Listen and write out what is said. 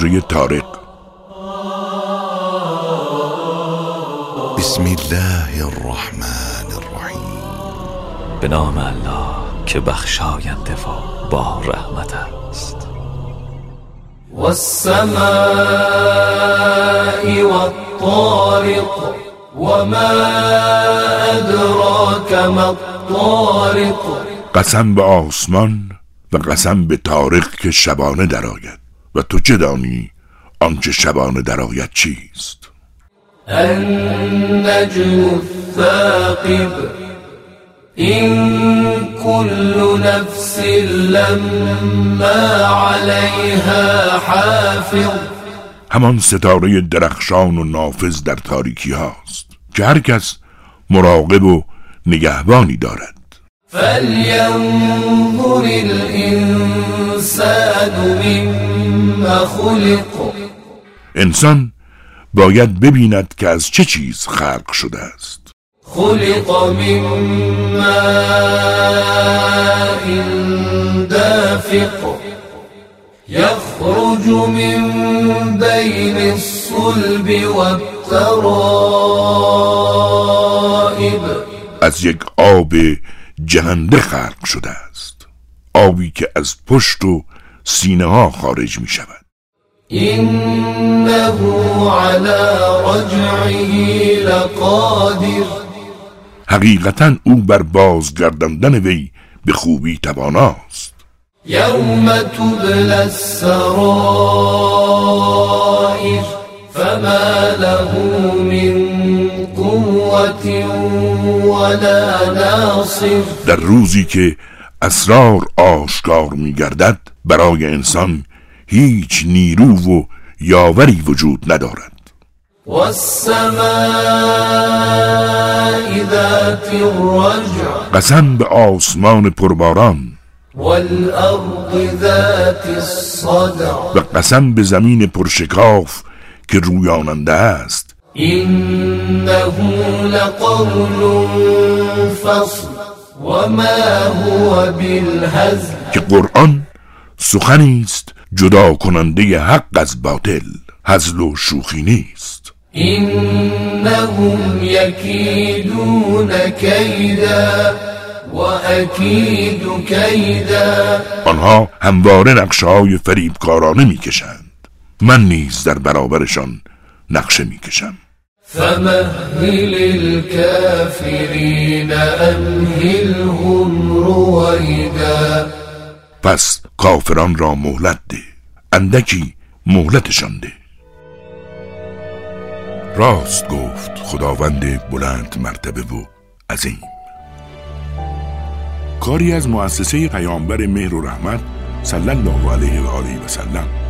سوره تارق بسم الله الرحمن الرحیم. به نام الله که بخشاینده و با رحمت است. والسماء والطارق وما ادراك ما الطارق. قسم به آسمان و قسم به تارق که شبانه درآید. و تو چه دانی؟ آنچه شبانه درآید چیست؟ النجم الثاقب این كل نفس لما عليها حافظ. همان ستاره درخشان و نافذ در تاریکی هاست که هر کس مراقب و نگهبانی دارد. فلينظر الإنسان مما خلق. انسان باید ببیند که از چه چیز خلق شده است. خلق من ماء دافق. يخرج من بين الصلب والترائب. از یک آب جهنده خلق شده است. آبی که از پشت و سینه ها خارج می شود. إنه على رجعه لقادر. حقیقتا او بر بازگرداندن وی به خوبی تواناست. يوم تبلى السرائر فما له من در روزی که اسرار آشکار می گردد برای انسان هیچ نیرو و یاوری وجود ندارد. والسماء ذات الرجع. قسم به آسمان پرباران والأرض ذات الصدع. و قسم به زمین پرشکاف که رویاننده است. إنه لقول فصل وما هو بالهزل. که قرآن سخنی است جدا کننده حق از باطل هزل و شوخی نیست. إنهم يكيدون كيدا وأكيد كيدا. آنها همواره نقشه های فریبکارانه می‌کشند. من نیز در برابرشان نقشه می‌کشم. فمهل الكافرين أمهلهم رويدا. پس کافران را مهلت ده. اندکی مهلتشان ده. راست گفت خداوند بلند مرتبه و عظیم. کاری از مؤسسه پیامبر مهر و رحمت صلی الله علیه و آله و سلم